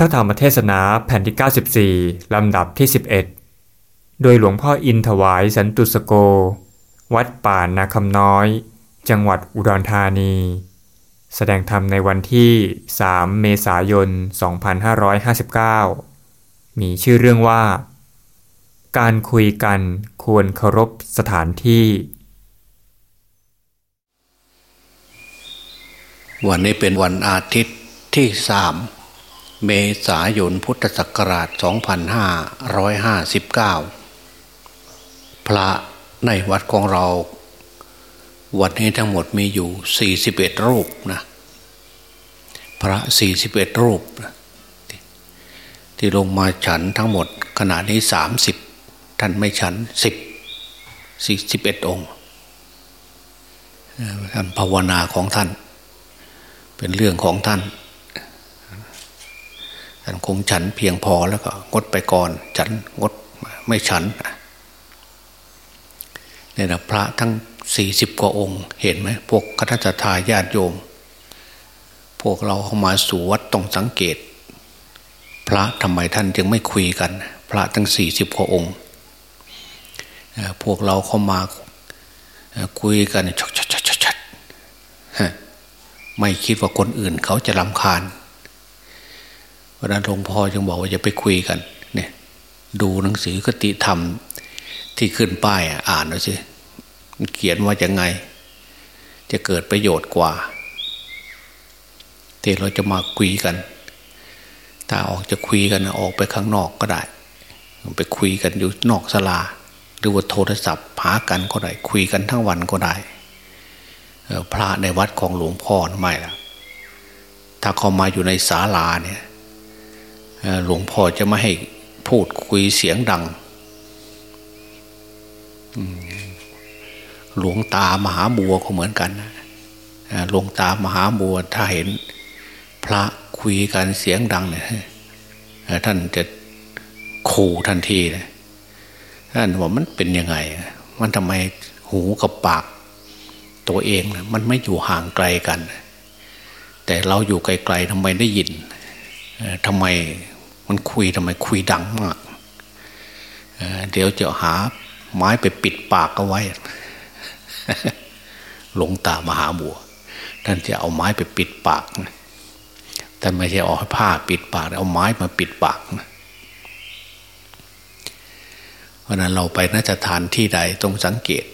ระธรรมเทศนาแผ่นที่ 94 ลำดับที่ 11 โดยหลวงพ่ออินถวายสันตุสโก วัดป่านาคำน้อย จังหวัดอุดรธานี แสดงธรรมในวันที่ 3 เมษายน 2559 มีชื่อเรื่องว่า การคุยกันควรเคารพสถานที่ วันนี้เป็นวันอาทิตย์ที่สาม เมษายนพุทธศักราช 2559 พระในวัดของเรา วันนี้ทั้งหมดมีอยู่ 41 รูปนะ พระ 41 รูปนะที่ลงมาฉันทั้งหมดขณะนี้ 30 ท่านไม่ฉัน 10 41 องค์ท่านภาวนาของท่าน เป็นเรื่องของท่าน ท่านคงฉันเพียงพอแล้วก็งดไปก่อน ฉันงดไม่ฉันเนี่ยนะพระทั้งสี่สิบกว่าองค์เห็นไหมพวกคณะทาญาติโยม พวกเราเข้ามาสู่วัดต้องสังเกต พระทำไมท่านจึงไม่คุยกัน พระทั้งสี่สิบกว่าองค์ พวกเราเข้ามาคุยกันชัดชัดชัดชัดไม่คิดว่าคนอื่นเขาจะรำคาญ พราะนั้นหลวงพ่อจึงบอกว่าอย่าไปคุยกัน เนี่ย ดูหนังสือกติธรรม ที่ขึ้นป้ายอ่านดูสิเขียนว่าจะไง จะเกิดประโยชน์กว่าที่เราจะมาคุยกัน ถ้าออกจะคุยกันออกไปข้างนอกก็ได้ ไปคุยกันอยู่นอกศาลา หรือว่าโทรศัพท์หากันก็ได้ คุยกันทั้งวันก็ได้พระในวัดของหลวงพ่อไม่ละถ้าเขามาอยู่ในศาลาเนี่ย หลวงพ่อจะไม่ให้พูดคุยเสียงดังหลวงตามหาบัวก็เหมือนกันหลวงตามหาบัวถ้าเห็น พระคุยกันเสียงดังเนี่ยท่านจะขู่ทันทีเลยท่านว่ามันเป็นยังไง มันทำไมหูกับปาก ตัวเองมันไม่อยู่ห่างไกลกัน แต่เราอยู่ไกลๆทำไมได้ยินทำไม มันคุยทำไมคุยดังมากเดี๋ยวจะหาไม้ไปปิดปากเอาไว้ หลงตามหาบัว ท่านจะเอาไม้ไปปิดปากท่านไม่ใช่เอาผ้าปิดปาก เอาไม้มาปิดปากเพราะนั้นเราไปน่าจะทานที่ใดต้องสังเกต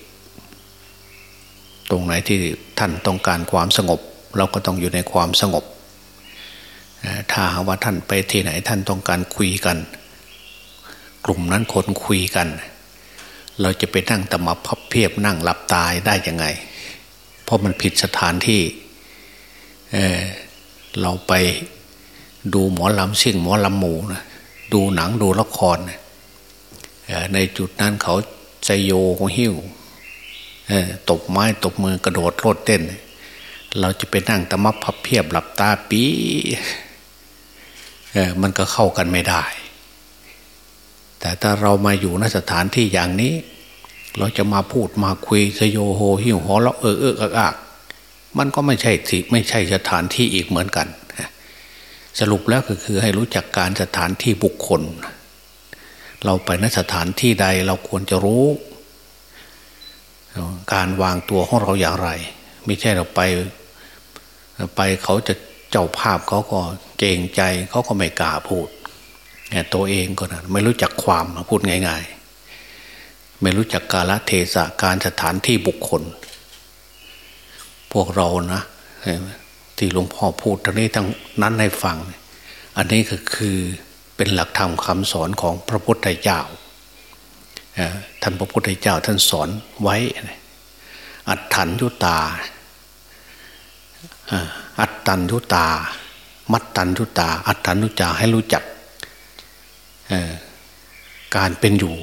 ตรงไหนที่ท่านต้องการความสงบ เราก็ต้องอยู่ในความสงบ ถ้าว่าท่านไปที่ไหนท่านต้องการคุยกัน กลุ่มนั้นคนคุยกัน เราจะไปนั่งตะมาพับเพียบนั่งหลับตายได้ยังไง เพราะมันผิดสถานที่เเราไปดูหมอลำซิ่งหมอลำหมูนะดูหนังดูละครในจุดนั้นเขาใจโยหิ้วตบไม้ตบมือกระโดดโลดเต้น เราจะไปนั่งตะมับพับเพียบหลับตาปี มันก็เข้ากันไม่ได้ แต่ถ้าเรามาอยู่ในสถานที่อย่างนี้ เราจะมาพูดมาคุยสโยโฮหิวหอเราเออเอออากมันก็ไม่ใช่สิไม่ใช่สถานที่อีกเหมือนกัน สรุปแล้วก็คือให้รู้จักการสถานที่บุคคล เราไปนสถานที่ใดเราควรจะรู้ การวางตัวของเราอย่างไร ไม่ใช่เราไปไปเขาจะ จ้าภาพเขาก็เกรงใจเขาก็ไม่กล้าพูดตัวเองก็นะไม่รู้จักความพูดง่าย ๆ ไม่รู้จักกาลเทศะการสถานที่บุคคล พวกเรานะที่หลวงพ่อพูดทั้งนี้ทั้งนั้นให้ฟัง อันนี้ก็คือเป็นหลักธรรมคำสอนของพระพุทธเจ้าท่านพระพุทธเจ้าท่านสอนไว้ อัตถัญยุตา อัตตัญยุตา มัตตัญยุตา อัตตัญยุจาให้รู้จักการเป็นอยู่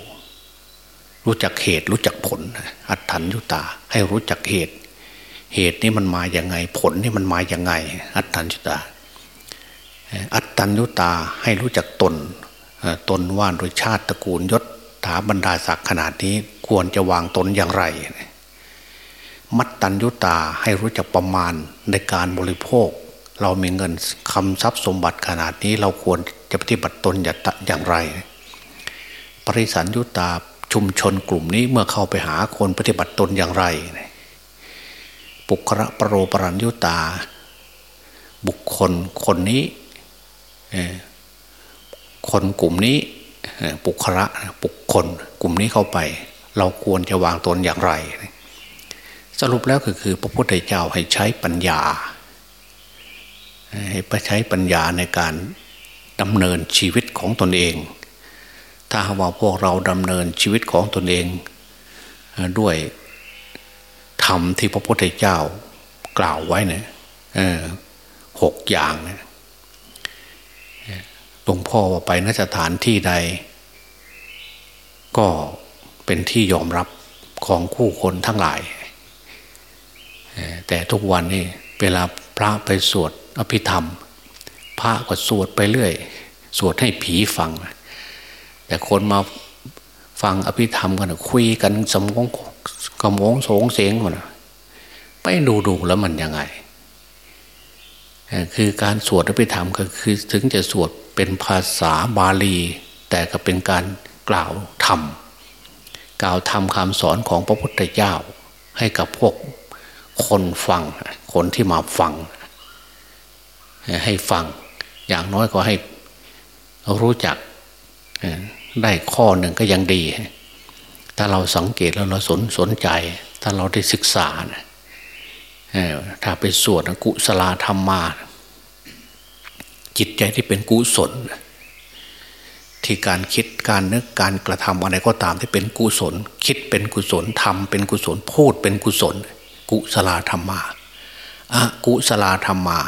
รู้จักเหตุรู้จักผล อัตถัญยุตา ให้รู้จักเหตุ เหตุนี้มันมาอย่างไง ผลนี่มันมาอย่างไง อัตถัญยุตา อัตตัญยุตาให้รู้จักตนตนว่านโดยชาติตระกูลยศถาบรรดาศักดิ์ขนาดนี้ควรจะวางตนอย่างไร มัตตัญญุตาให้รู้จักประมาณในการบริโภค เรามีเงินคำทรัพย์สมบัติขนาดนี้เราควรจะปฏิบัติตนอย่างไร ปริสันยุตาชุมชนกลุ่มนี้เมื่อเข้าไปหาคนปฏิบัติตนอย่างไร ปุคระปรโรปรัญยุตา บุคคลคนนี้คนกลุ่มนี้ปุคระบุคคลกลุ่มนี้เข้าไป เราควรจะวางตนอย่างไร สรุปแล้วก็คือพระพุทธเจ้าให้ใช้ปัญญา ให้ใช้ปัญญาในการดำเนินชีวิตของตนเอง ถ้าว่าพวกเราดำเนินชีวิตของตนเอง ด้วยธรรมที่พระพุทธเจ้ากล่าวไว้เนี่ยหกอย่างเนี่ยหลวงพ่อว่าไปนสถานที่ใด ก็เป็นที่ยอมรับของคู่คนทั้งหลาย แต่ทุกวันนี้เวลาพระไปสวดอภิธรรม พระก็สวดไปเรื่อย สวดให้ผีฟัง แต่คนมาฟังอภิธรรมกันคุยกันสมองกระมงสงเสียงกันไปดูดูแล้วมันยังไง คือการสวดอภิธรรมก็คือถึงจะสวดเป็นภาษาบาลี แต่ก็เป็นการกล่าวธรรมกล่าวธรรมคำสอนของพระพุทธเจ้าให้กับพวก คนฟัง คนที่มาฟัง ให้ฟัง อย่างน้อยก็ให้รู้จักได้ข้อหนึ่งก็ยังดี ถ้าเราสังเกตแล้วเราสนสนใจ ถ้าเราได้ศึกษาถ้าไปสวดกุศลธรรมมา จิตใจที่เป็นกุศล ที่การคิดการนึกการกระทำอะไรก็ตามที่เป็นกุศล คิดเป็นกุศลทำเป็นกุศลพูดเป็นกุศล กุศลธรรมาอะกุศลธรรมา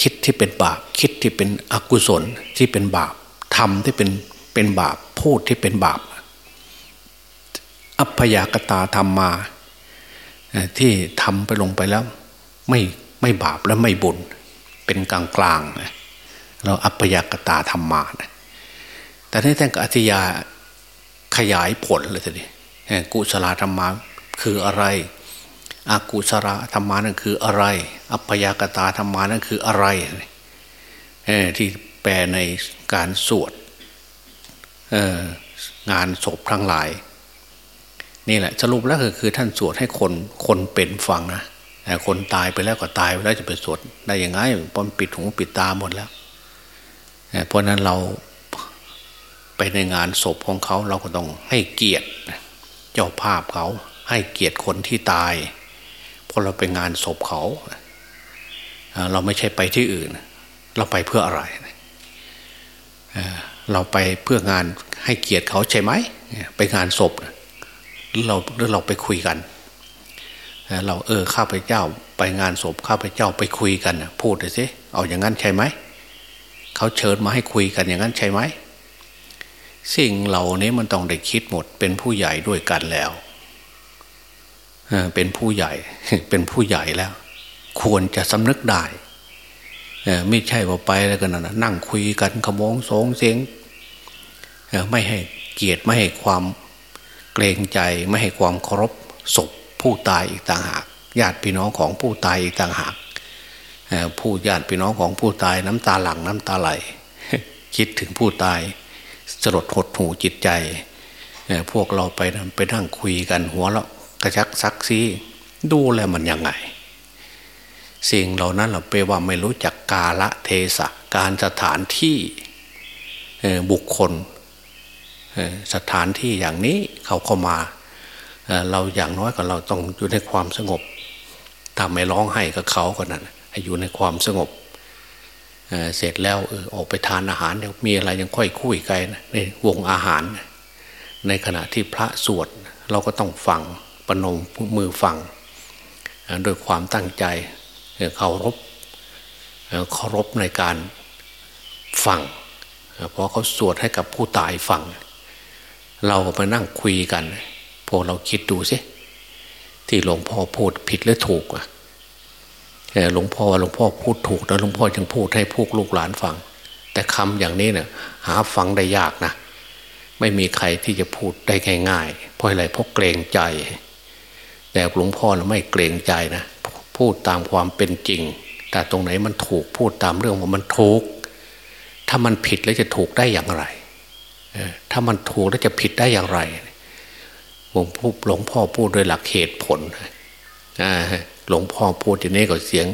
คิดที่เป็นบาป คิดที่เป็นอกุศลที่เป็นบาปทำที่เป็นเป็นบาปพูดที่เป็นบาป อัพยากตาธรรมมาที่ทำไปลงไปแล้ว ไม่ไม่บาปและไม่บุญ เป็นกลางกลางเราอัปยากตาธรรมาแต่ในท่านก็อธิยาขยายผลเลยทีนี้กุศลธรรมา คืออะไรอากุศลธรรมานั่นคืออะไร อัปยากตาธรรมานั่นคืออะไรที่แปลในการสวดงานศพทั้งหลาย นี่แหละสรุปแล้วก็คือท่านสวดให้คนคนเป็นฟังนะคนตายไปแล้วก็ตายไปแล้วจะไปสวดได้ยังไงปนปิดหูปิดตาหมดแล้วเพราะนั้นเราไปในงานศพของเขาเราก็ต้องให้เกียรติเจ้าภาพเขา ให้เกียรติคนที่ตายเพราะเราไปงานศพเขา เราไม่ใช่ไปที่อื่น เราไปเพื่ออะไร เราไปเพื่องานให้เกียรติเขาใช่ไหมไปงานศพหรือเราหรือเราไปคุยกัน เราเออข้าพเจ้าไปงานศพข้าพเจ้าไปคุยกันพูดเลยสิเอาอย่างนั้นใช่ไหมเขาเชิญมาให้คุยกันอย่างนั้นใช่ไหมสิ่งเหล่านี้มันต้องได้คิดหมดเป็นผู้ใหญ่ด้วยกันแล้ว เป็นผู้ใหญ่เป็นผู้ใหญ่แล้ว ควรจะสำนึกได้ไม่ใช่ว่าไปแล้วกันนะนั่งคุยกันขโมงสงเสียงไม่ให้เกียรติไม่ให้ความเกรงใจไม่ให้ความเคารพศพผู้ตายอีกต่างหาก ญาติพี่น้องของผู้ตายอีกต่างหากผู้ญาติพี่น้องของผู้ตายน้ำตาหลังน้ำตาไหล คิดถึงผู้ตายสลดหดหูจิตใจ พวกเราไปไปนั่งคุยกันหัวเรา กระชักซักซีดูแลมันยังไง สิ่งเหล่านั้นเราไปว่าไม่รู้จักกาละเทศะการสถานที่บุคคลสถานที่อย่างนี้เขาเข้ามาเราอย่างน้อยก็เราต้องอยู่ในความสงบทำไม่ร้องไห้กับเขาก็นั้นอยู่ในความสงบเเสร็จแล้วออออกไปทานอาหารมีอะไรยังค่อยคุยกันในวงอาหาร ในขณะที่พระสวดเราก็ต้องฟัง ปนมมือฟังโดยความตั้งใจเคารพเคารพในการฟังเพราะเขาสวดให้กับผู้ตายฟัง เราไปนั่งคุยกัน พวกเราคิดดูสิที่หลวงพ่อพูดผิดหรือถูกอะหลวงพ่อหลวงพ่อพูดถูกแล้วหลวงพ่อยังพูดให้พวกลูกหลานฟัง แต่คำอย่างนี้เนี่ยหาฟังได้ยากนะ ไม่มีใครที่จะพูดได้ง่ายๆเพราะอะไรเพราะเกรงใจ แต่หลวงพ่อไม่เกรงใจนะพูดตามความเป็นจริง แต่ตรงไหนมันถูกพูดตามเรื่องว่ามันถูก ถ้ามันผิดแล้วจะถูกได้อย่างไรถ้ามันถูกแล้วจะผิดได้อย่างไรหลวงพ่อหลวงพ่อพูดโดยหลักเหตุผลหลวงพ่อพูดอย่างนี้ก็เสียง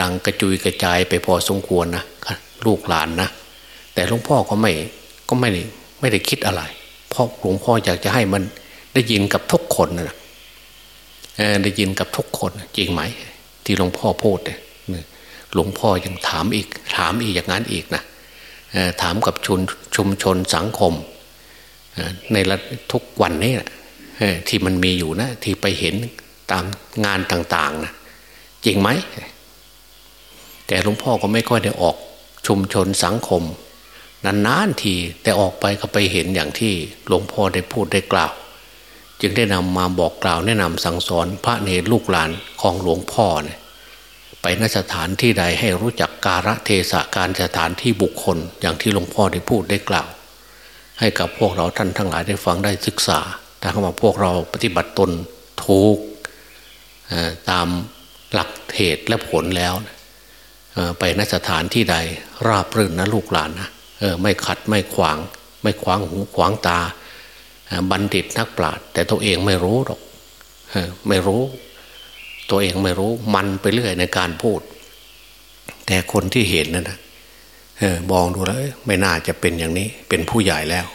ดังกระจุยกระจายไปพอสมควรนะลูกหลานนะแต่หลวงพ่อก็ไม่ก็ไม่ได้ไม่ได้คิดอะไร เพราะหลวงพ่ออยากจะให้มันได้ยินกับทุกคนนะ ได้ยินกับทุกคนจริงไหม ที่หลวงพ่อพูดเนี่ยหลวงพ่อยังถามอีก ถามอีกอย่างนั้นอีกนะถามกับชุมชุมชนสังคมในทุกวันนี้ที่มันมีอยู่นะ ที่ไปเห็นตามงานต่าง ๆนะจริงไหม แต่หลวงพ่อก็ไม่ค่อยได้ออกชุมชนสังคมนานๆทีแต่ออกไปก็ไปเห็นอย่างที่หลวงพ่อได้พูดได้กล่าว จึงได้นำมาบอกกล่าวแนะนำสั่งสอนพระเนรลูกหลานของหลวงพ่อเนี่ยไปนสถานที่ใดให้รู้จักการะเทศะการสถานที่บุคคล อย่างที่หลวงพ่อได้พูดได้กล่าว ให้กับพวกเราท่านทั้งหลายได้ฟังได้ศึกษาถ้าว่าพวกเราปฏิบัติตนถูกตามหลักเหตุและผลแล้วไปนสถานที่ใดราบรื่นนะลูกหลานนะไม่ขัดไม่ขวาง ไม่ขวางหูขวางตา บัณฑิตนักปราชญ์แต่ตัวเองไม่รู้หรอกไม่รู้ ตัวเองไม่รู้มันไปเรื่อยในการพูด แต่คนที่เห็นนั่นนะมองดูแล้วไม่น่าจะเป็นอย่างนี้ เป็นผู้ใหญ่แล้ว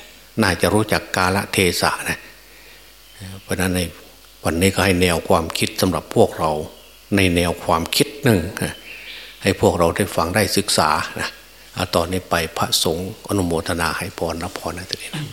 น่าจะรู้จักกาลเทศะนะเพราะนั้นในวันนี้ก็ให้แนวความคิดสำหรับพวกเราในแนวความคิดหนึ่งให้พวกเราได้ฟังได้ศึกษานะตอนนี้ไปพระสงฆ์อนุโมทนาให้พรรับพรนะทีนี้นะ